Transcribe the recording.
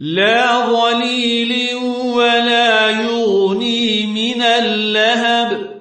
لا ظليل ولا يغني من اللهب.